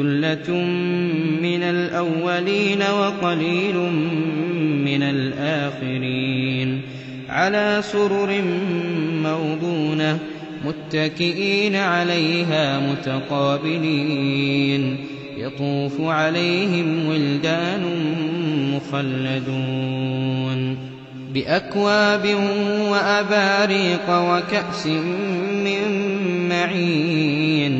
ثلة من الأولين وقليل من الآخرين على سرر موضونة متكئين عليها متقابلين يطوف عليهم ولدان مخلدون بأكواب وأباريق وكأس من معين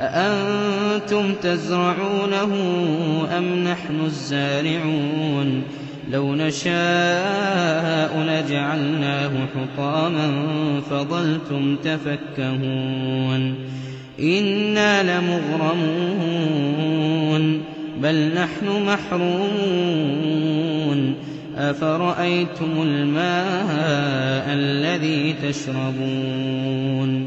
أأنتم تزرعونه أم نحن الزارعون؟ لو نشاء لجعلناه حطاما فظلتم تفكهون. إنا لمغرمون بل نحن محرومون. أفرأيتم الماء الذي تشربون؟